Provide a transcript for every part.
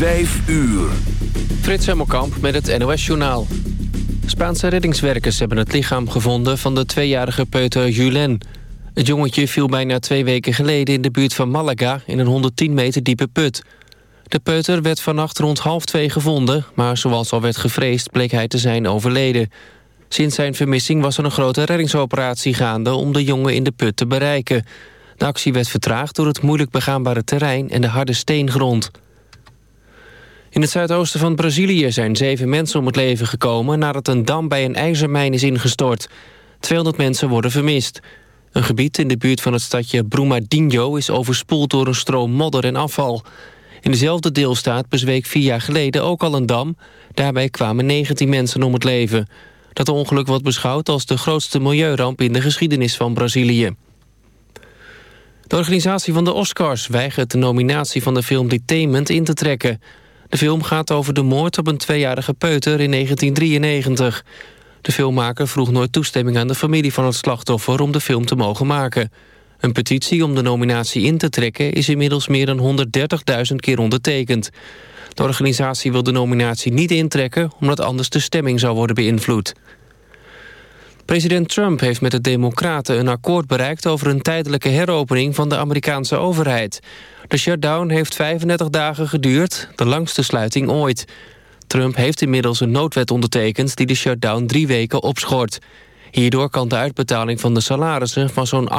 Vijf uur. Frits Hemmelkamp met het NOS-journaal. Spaanse reddingswerkers hebben het lichaam gevonden van de tweejarige peuter Julen. Het jongetje viel bijna twee weken geleden in de buurt van Malaga... in een 110 meter diepe put. De peuter werd vannacht rond half twee gevonden... maar zoals al werd gevreesd bleek hij te zijn overleden. Sinds zijn vermissing was er een grote reddingsoperatie gaande... om de jongen in de put te bereiken. De actie werd vertraagd door het moeilijk begaanbare terrein... en de harde steengrond. In het zuidoosten van Brazilië zijn zeven mensen om het leven gekomen... nadat een dam bij een ijzermijn is ingestort. 200 mensen worden vermist. Een gebied in de buurt van het stadje Brumadinho... is overspoeld door een stroom modder en afval. In dezelfde deelstaat bezweek vier jaar geleden ook al een dam. Daarbij kwamen 19 mensen om het leven. Dat ongeluk wordt beschouwd als de grootste milieuramp... in de geschiedenis van Brazilië. De organisatie van de Oscars weigert de nominatie van de film Detainment in te trekken... De film gaat over de moord op een tweejarige peuter in 1993. De filmmaker vroeg nooit toestemming aan de familie van het slachtoffer... om de film te mogen maken. Een petitie om de nominatie in te trekken... is inmiddels meer dan 130.000 keer ondertekend. De organisatie wil de nominatie niet intrekken... omdat anders de stemming zou worden beïnvloed. President Trump heeft met de Democraten een akkoord bereikt... over een tijdelijke heropening van de Amerikaanse overheid. De shutdown heeft 35 dagen geduurd, de langste sluiting ooit. Trump heeft inmiddels een noodwet ondertekend... die de shutdown drie weken opschort. Hierdoor kan de uitbetaling van de salarissen... van zo'n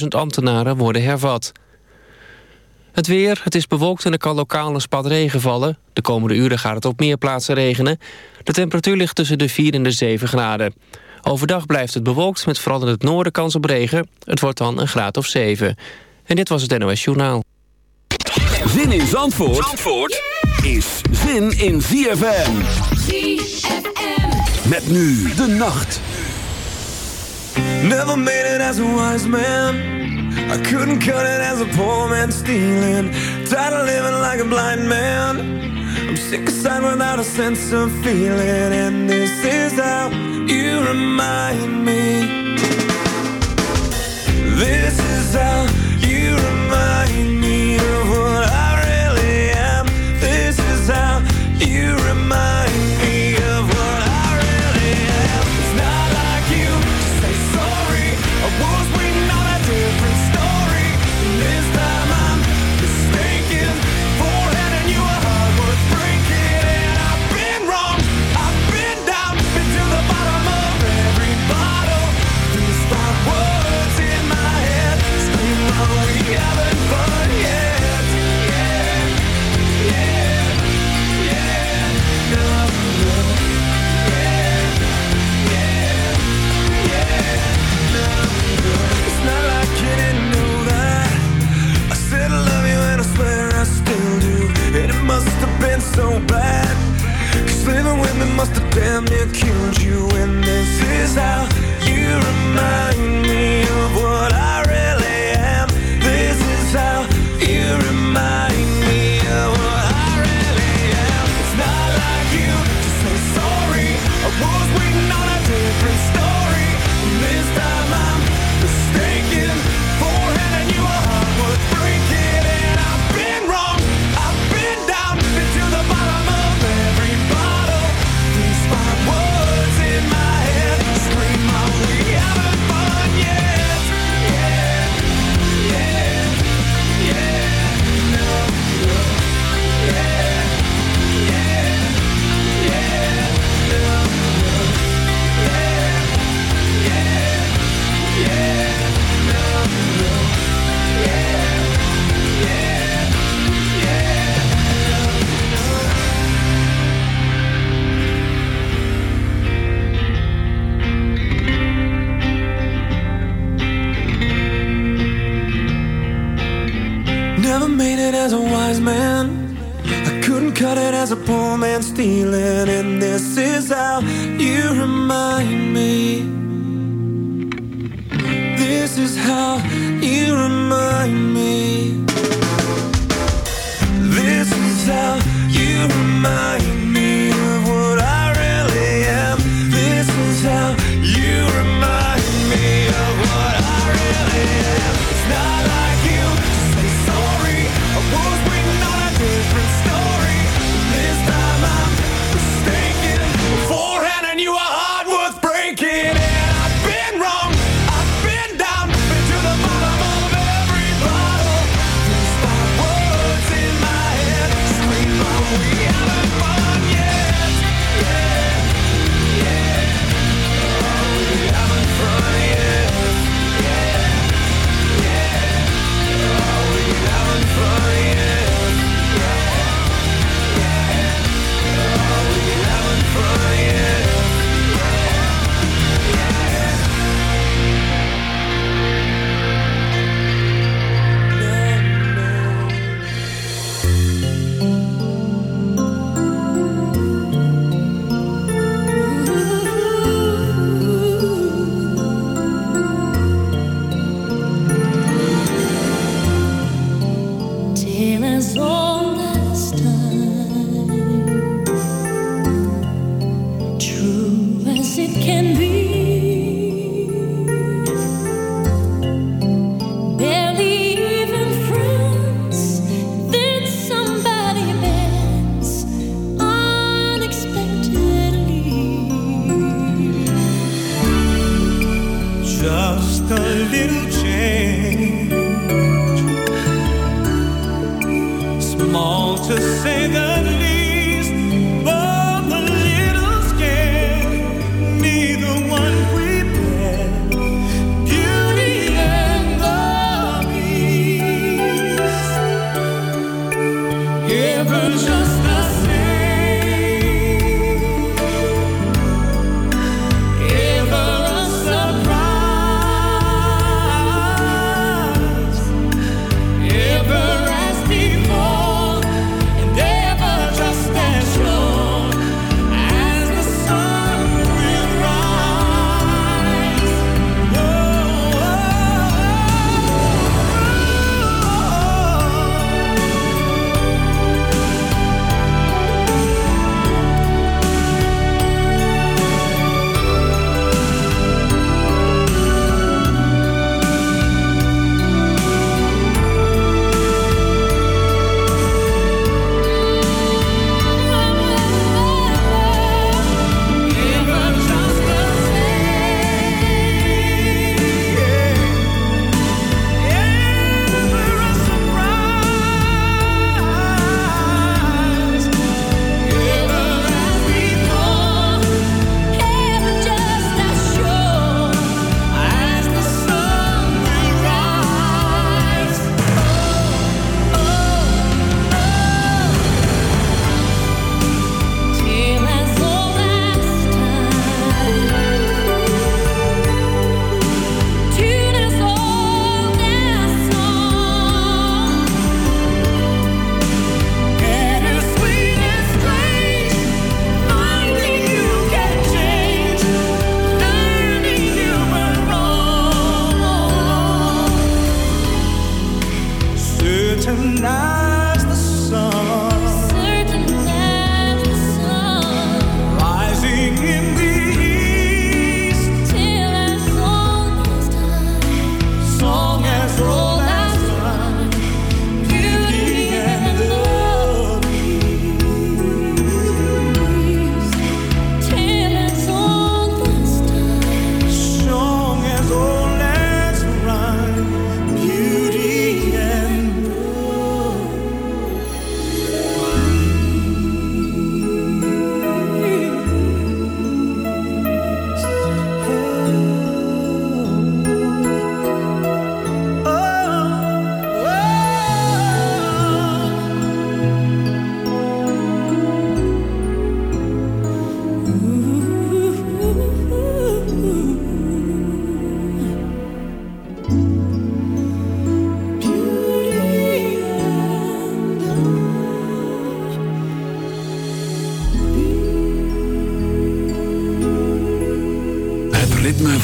800.000 ambtenaren worden hervat. Het weer, het is bewolkt en er kan lokaal een spat regen vallen. De komende uren gaat het op meer plaatsen regenen. De temperatuur ligt tussen de 4 en de 7 graden. Overdag blijft het bewolkt met vooral in het noorden kans op regen. Het wordt dan een graad of 7. En dit was het NOS Journaal. Zin in Zandvoort, Zandvoort is zin in ZFM. ZFM. Met nu de nacht. Never made it as a wise man. I couldn't cut it as a poor man stealing. Tired of living like a blind man. I'm sick aside without a sense of feeling. And this is how you remind me. This is how you remind me of what I so Cause living with me must have damn near killed you And this is how you remind me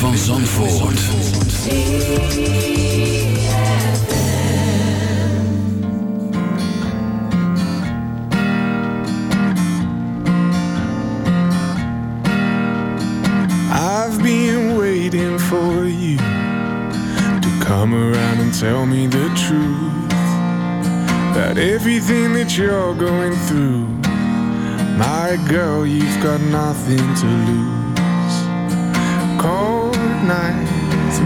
van Zandvoort. I've been waiting for you to come around and tell me the truth about everything that you're going through. My girl, you've got nothing to lose.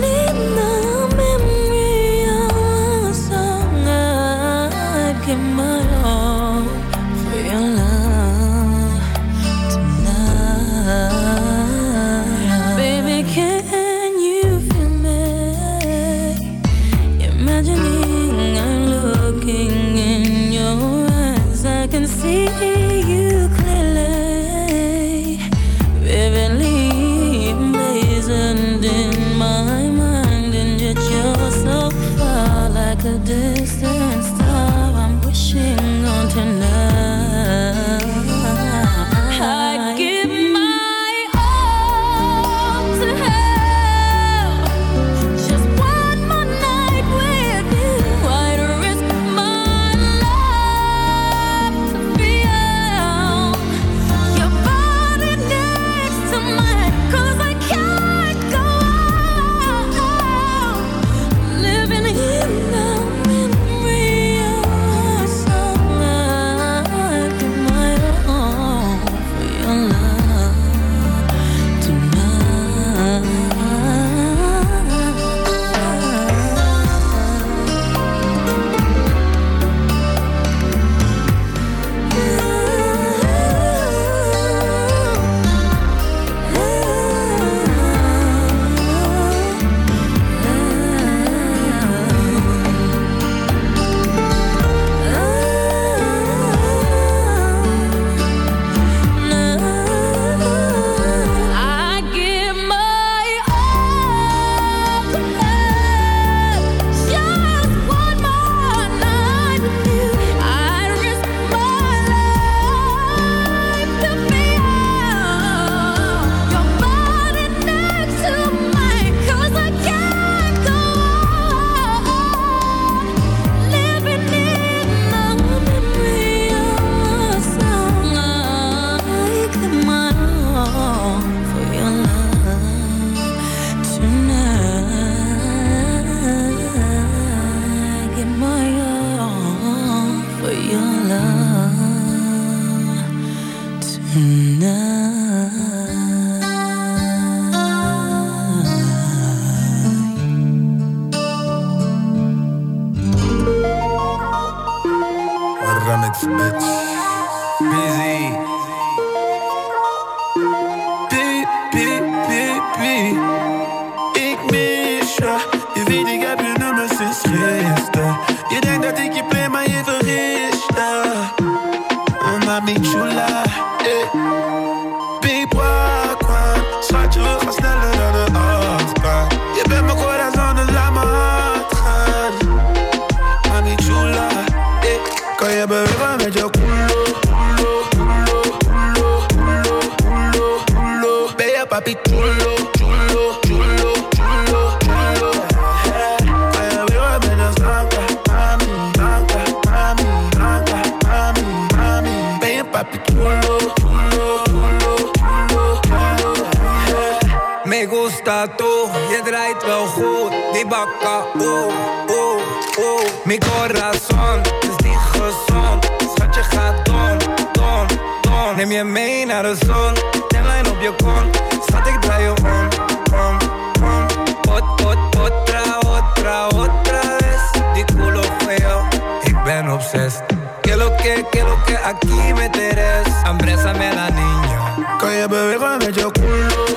Distant dices Que lo que, que lo que aquí me interesa Hambresa me da niña. Calle bebé con el culo.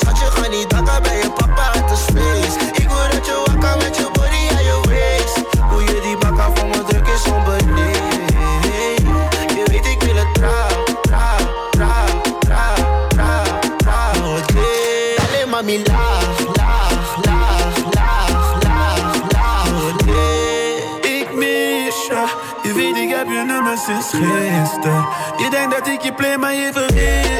Schat, ga niet hakken bij je papa uit de space. Ik wil dat je wakker met je body en je waist. Hoe je die bakka voor me druk is onbeleefd. Je weet, ik wil het trouw, trouw, trouw, trouw, trouw, trouw. Het leeft alleen mami laag, laag, laag, laag, laag, laag. Ik mis je. Je weet, ik heb je nummer sinds gisteren. Je denkt dat ik je play, maar je vergeet.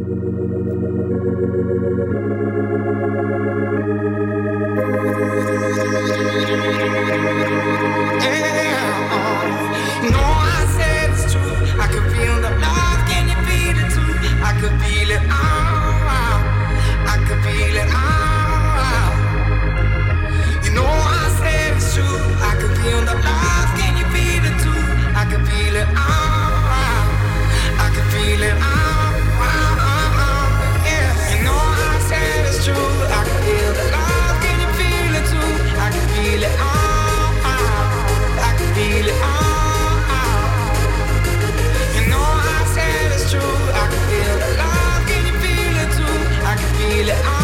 feel it. I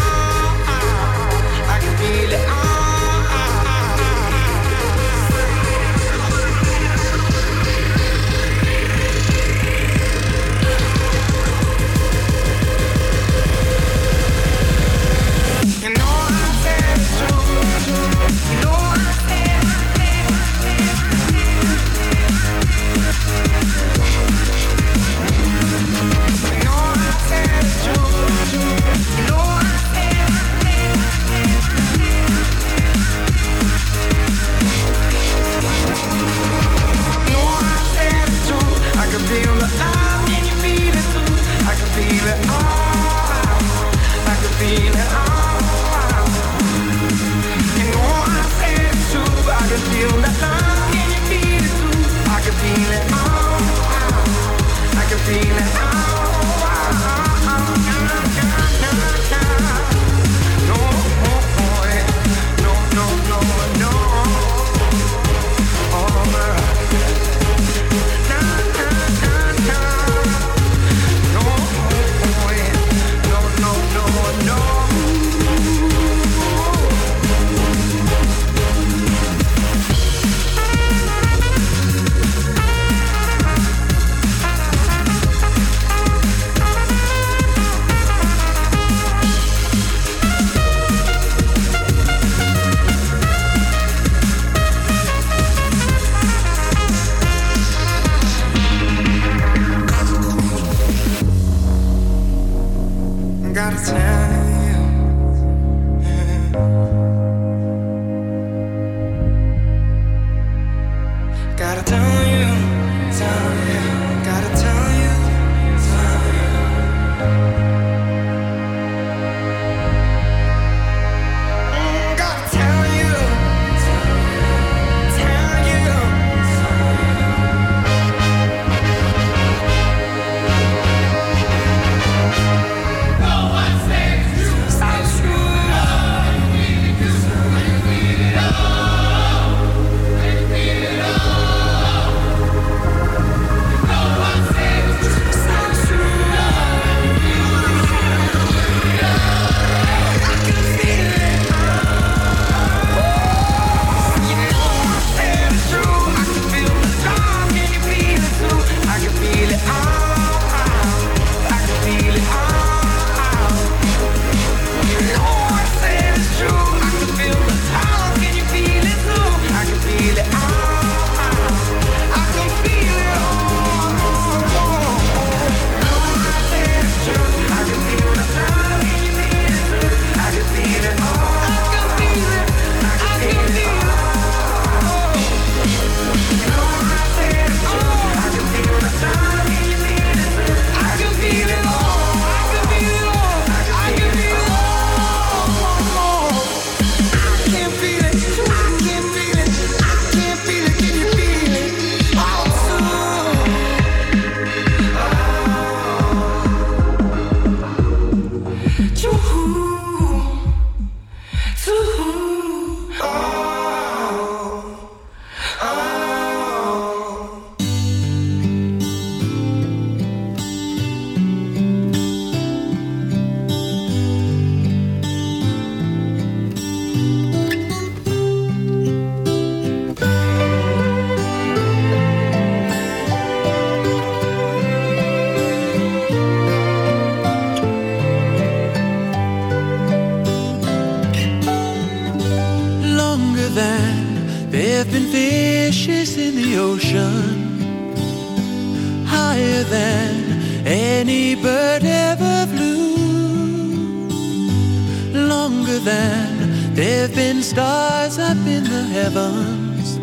stars up in the heavens.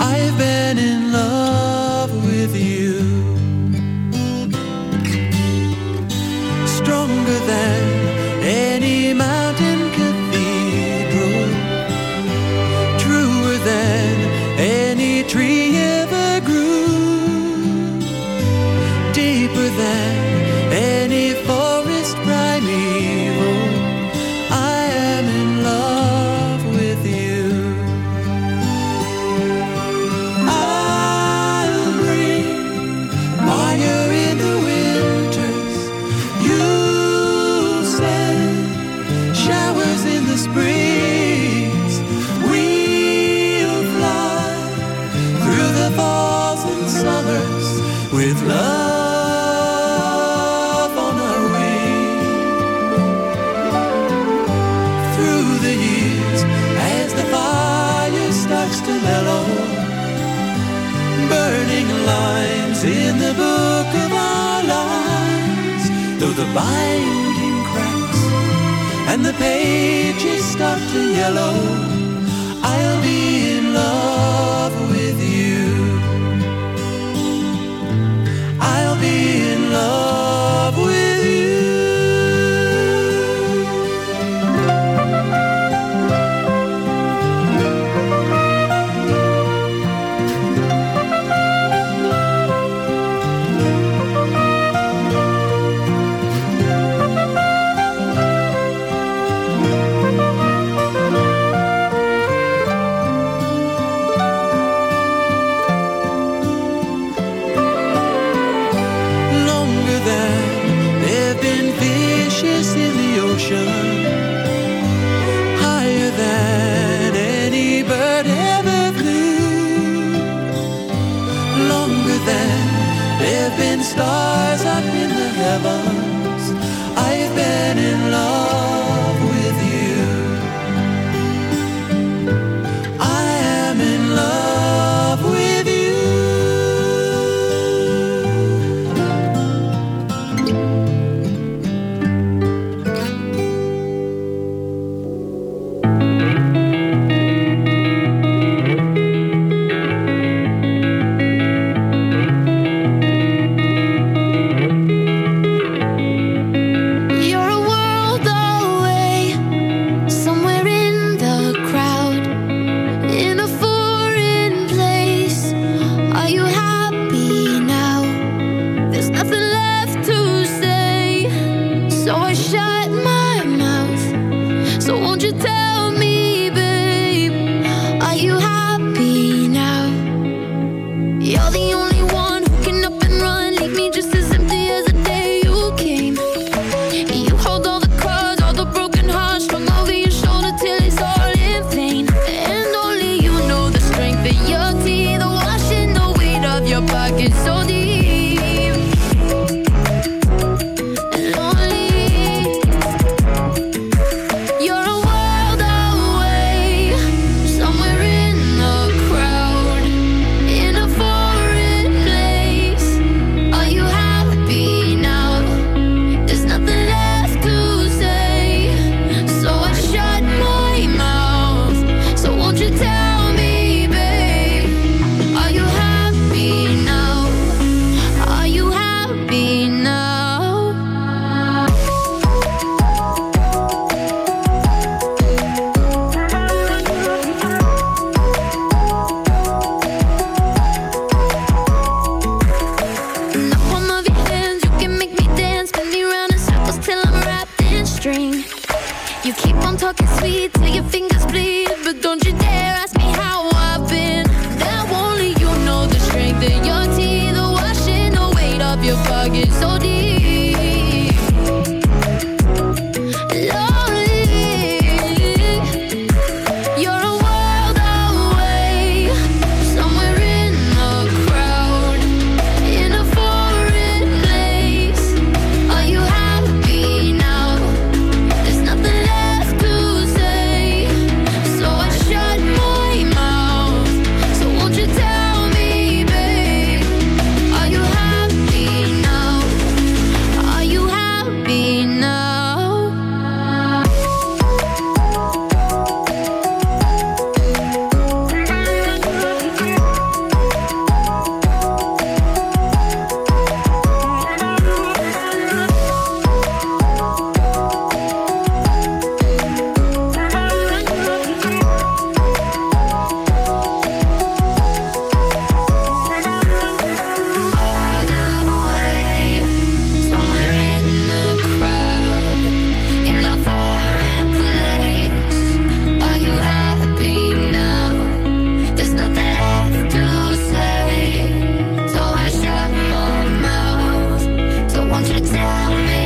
I've been in love with you. Stronger than and the pages start to yellow. higher than any bird ever flew, longer than there've stars up in the heavens. Don't you tell me?